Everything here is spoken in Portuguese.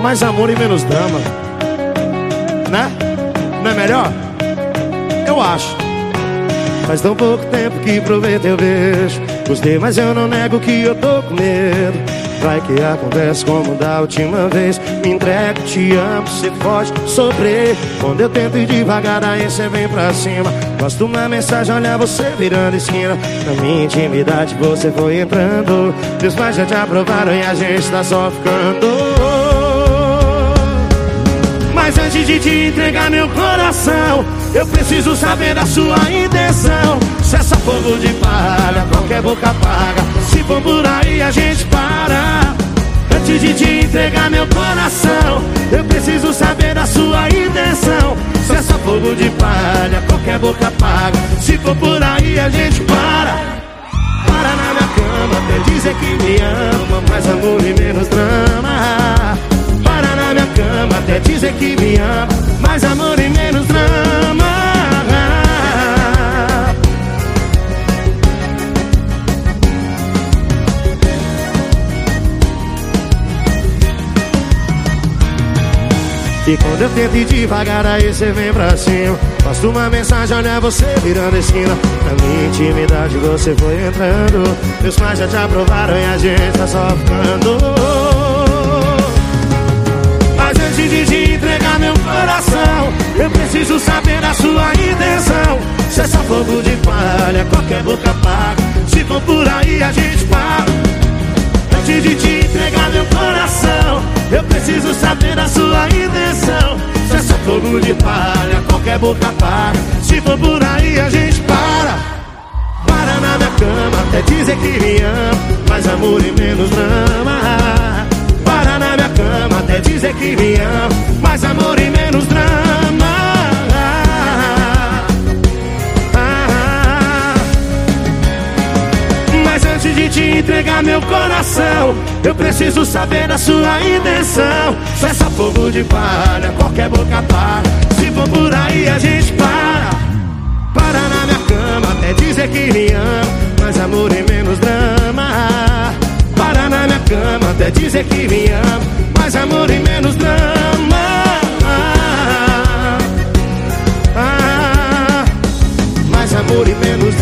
mais amor e menos drama. Né? Não é melhor? Eu acho. Faz tão pouco tempo que provei teu beijo. Gostei, mas eu não nego que eu tô com medo. Vai que acontece como da última vez. Me entrego, te amo, você pode sofrer. Quando eu tento ir devagar, aí você vem pra cima. Gosto uma mensagem, olha você virando esquina. Na minha intimidade você foi entrando. Deus pais já te aprovaram e a gente tá só ficando. Mas antes de te entregar meu coração Eu preciso saber da sua intenção. Se é só fogo de palha, qualquer boca paga Se for por aí a gente para. Antes de te entregar meu coração Eu preciso saber da sua intenção. Se é só fogo de palha, qualquer boca paga Se for por aí a gente para. Para na minha cama, até dizer que me ama E quando eu tento ir devagar, aí você vem pra cima. Posto uma mensagem, olha você virando esquina. Na minha intimidade você foi entrando. Meus pais já te aprovaram e a gente tá só ficando. Preciso saber a sua intenção. Se é só fogo de palha, qualquer boca paga. Se for por aí a gente para preciso saber a sua intenção. Se é só fogo de palha, qualquer boca paga Se for por aí a gente para. Para na minha cama até dizer que me ama. Mais amor e menos drama antes de te entregar meu coração. Eu preciso saber da sua intenção. Se é só fogo de palha, qualquer boca para. Se for por aí a gente para. Para na minha cama, até dizer que me ama Mas amor e menos drama. Para na minha cama, até dizer que me ama Mas amor e menos drama. Ah, ah, ah. Mais amor e menos drama